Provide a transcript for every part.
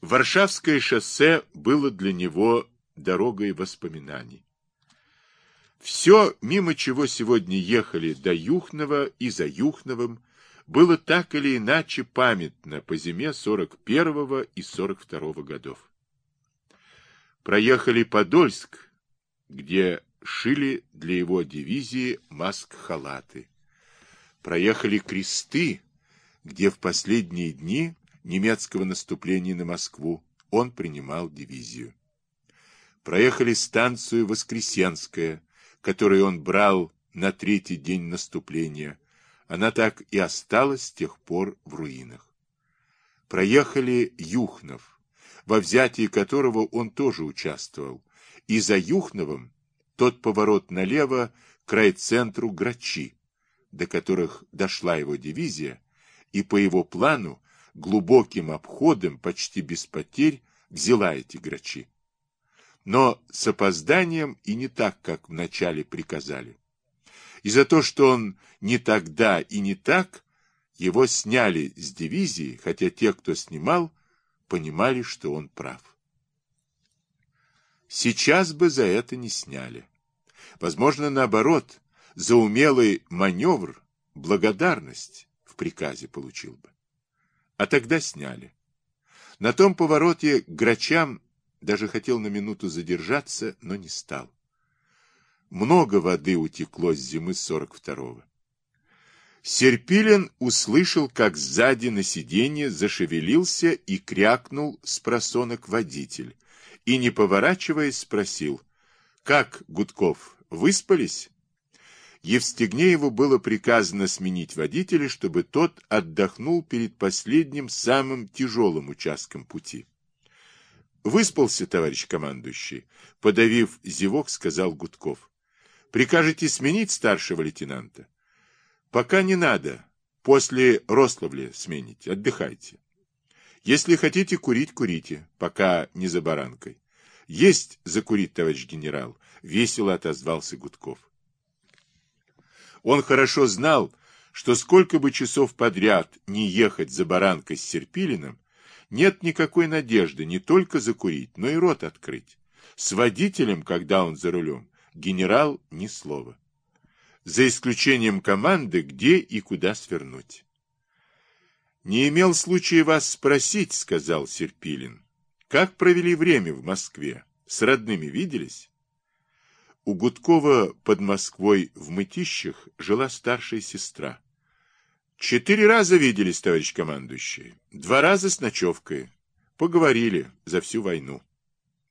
Варшавское шоссе было для него дорогой воспоминаний. Все, мимо чего сегодня ехали до Юхнова и за Юхновым, было так или иначе памятно по зиме 41 и 42 годов. Проехали Подольск, где шили для его дивизии маск-халаты. Проехали Кресты, где в последние дни немецкого наступления на Москву он принимал дивизию. Проехали станцию Воскресенская, которую он брал на третий день наступления. Она так и осталась с тех пор в руинах. Проехали Юхнов, во взятии которого он тоже участвовал, и за Юхновым тот поворот налево к райцентру Грачи, до которых дошла его дивизия, и по его плану глубоким обходом, почти без потерь, взяла эти Грачи но с опозданием и не так, как вначале приказали. И за то, что он не тогда и не так, его сняли с дивизии, хотя те, кто снимал, понимали, что он прав. Сейчас бы за это не сняли. Возможно, наоборот, за умелый маневр благодарность в приказе получил бы. А тогда сняли. На том повороте грачам даже хотел на минуту задержаться, но не стал. Много воды утекло с зимы 42-го. Серпилин услышал, как сзади на сиденье зашевелился и крякнул с просонок водитель, и, не поворачиваясь, спросил, «Как, Гудков, выспались?» Евстигнееву было приказано сменить водителя, чтобы тот отдохнул перед последним самым тяжелым участком пути. Выспался, товарищ командующий, подавив зевок, сказал Гудков. Прикажете сменить старшего лейтенанта? Пока не надо. После Рославля сменить. Отдыхайте. Если хотите курить, курите, пока не за баранкой. Есть закурить, товарищ генерал, весело отозвался Гудков. Он хорошо знал, что сколько бы часов подряд не ехать за баранкой с Серпилиным, нет никакой надежды не только закурить, но и рот открыть. С водителем, когда он за рулем, генерал ни слова. За исключением команды, где и куда свернуть. «Не имел случая вас спросить», — сказал Серпилин. «Как провели время в Москве? С родными виделись?» У Гудкова под Москвой в Мытищах жила старшая сестра. Четыре раза виделись, товарищ командующий. Два раза с ночевкой. Поговорили за всю войну.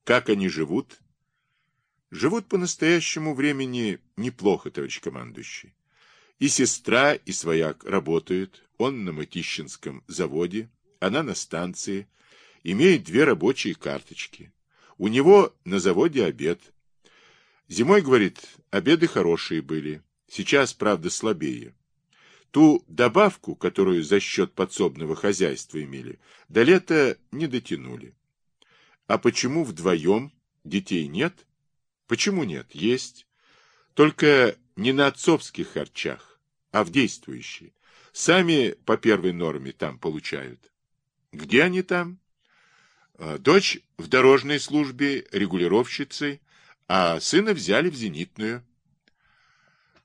Как они живут? Живут по настоящему времени неплохо, товарищ командующий. И сестра, и свояк работают. Он на Мытищинском заводе, она на станции. Имеет две рабочие карточки. У него на заводе обед. Зимой, говорит, обеды хорошие были. Сейчас, правда, слабее. Ту добавку, которую за счет подсобного хозяйства имели, до лета не дотянули. А почему вдвоем детей нет? Почему нет? Есть. Только не на отцовских харчах, а в действующие. Сами по первой норме там получают. Где они там? А, дочь в дорожной службе регулировщицей, а сына взяли в зенитную.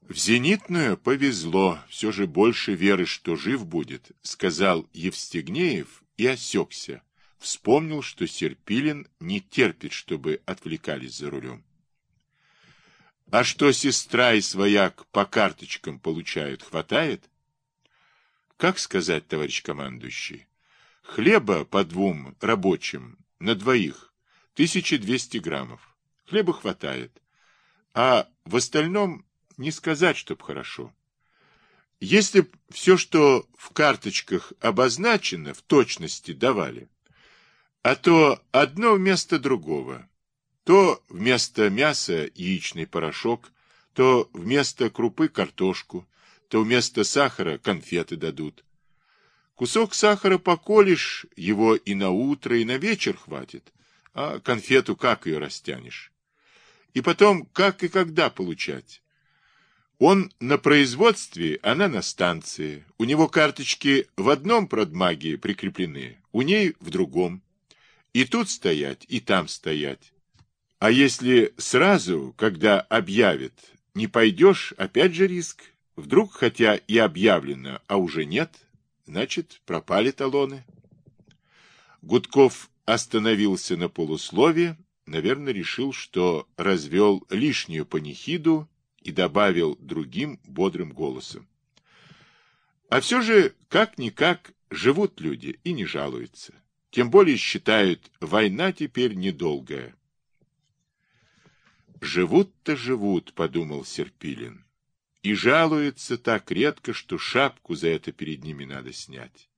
В зенитную повезло, все же больше веры, что жив будет, сказал Евстигнеев и осекся. Вспомнил, что Серпилин не терпит, чтобы отвлекались за рулем. А что сестра и свояк по карточкам получают, хватает? Как сказать, товарищ командующий? Хлеба по двум рабочим на двоих 1200 граммов. Хлеба хватает. А в остальном не сказать, чтоб хорошо. Если б все, что в карточках обозначено, в точности давали, а то одно вместо другого, то вместо мяса яичный порошок, то вместо крупы картошку, то вместо сахара конфеты дадут. Кусок сахара поколешь, его и на утро, и на вечер хватит, а конфету как ее растянешь? И потом, как и когда получать? Он на производстве, она на станции. У него карточки в одном продмаге прикреплены, у ней в другом. И тут стоять, и там стоять. А если сразу, когда объявят, не пойдешь, опять же риск. Вдруг, хотя и объявлено, а уже нет, значит, пропали талоны. Гудков остановился на полуслове, наверное, решил, что развел лишнюю панихиду и добавил другим бодрым голосом. А все же, как-никак, живут люди и не жалуются. Тем более считают, война теперь недолгая. «Живут-то живут», — подумал Серпилин. «И жалуются так редко, что шапку за это перед ними надо снять.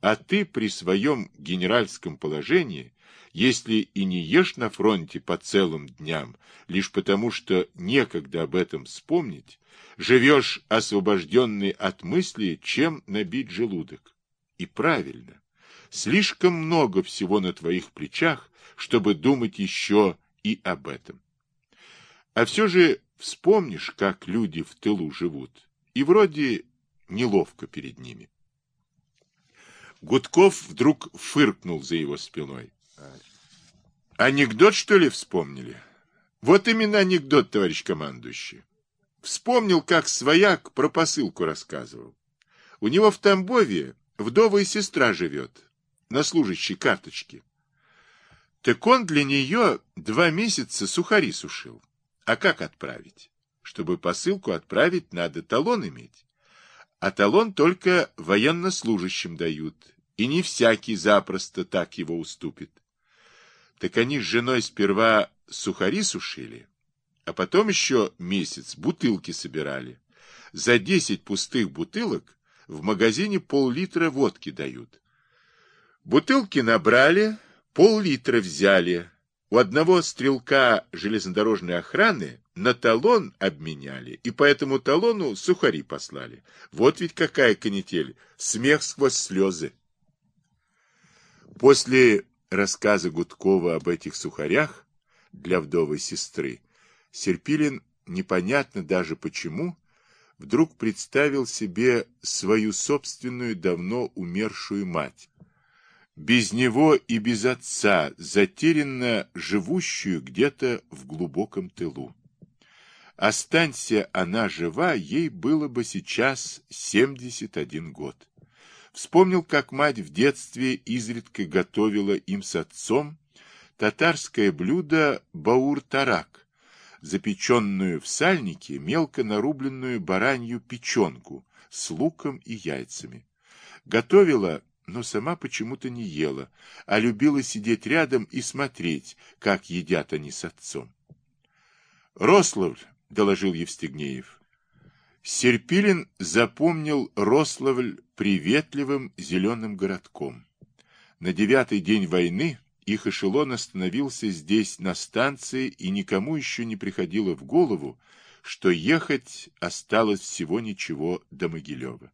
А ты при своем генеральском положении, если и не ешь на фронте по целым дням, лишь потому, что некогда об этом вспомнить, живешь освобожденный от мысли, чем набить желудок. И правильно. Слишком много всего на твоих плечах, чтобы думать еще и об этом. А все же вспомнишь, как люди в тылу живут, и вроде неловко перед ними. Гудков вдруг фыркнул за его спиной. Анекдот, что ли, вспомнили? Вот именно анекдот, товарищ командующий. Вспомнил, как свояк про посылку рассказывал. У него в Тамбове вдова и сестра живет, на служащей карточке. Так он для нее два месяца сухари сушил. А как отправить? Чтобы посылку отправить, надо талон иметь. А талон только военнослужащим дают, и не всякий запросто так его уступит. Так они с женой сперва сухари сушили, а потом еще месяц бутылки собирали. За десять пустых бутылок в магазине пол-литра водки дают. Бутылки набрали, пол-литра взяли, у одного стрелка железнодорожной охраны на талон обменяли, и по этому талону сухари послали. Вот ведь какая канитель, смех сквозь слезы. После рассказа Гудкова об этих сухарях для вдовой сестры, Серпилин, непонятно даже почему, вдруг представил себе свою собственную давно умершую мать, без него и без отца, затерянно живущую где-то в глубоком тылу. Останься она жива, ей было бы сейчас 71 год. Вспомнил, как мать в детстве изредка готовила им с отцом татарское блюдо баур-тарак, запеченную в сальнике мелко нарубленную баранью печенку с луком и яйцами. Готовила но сама почему-то не ела, а любила сидеть рядом и смотреть, как едят они с отцом. «Рославль», — доложил Евстигнеев. Серпилин запомнил Рославль приветливым зеленым городком. На девятый день войны их эшелон остановился здесь, на станции, и никому еще не приходило в голову, что ехать осталось всего ничего до Могилева.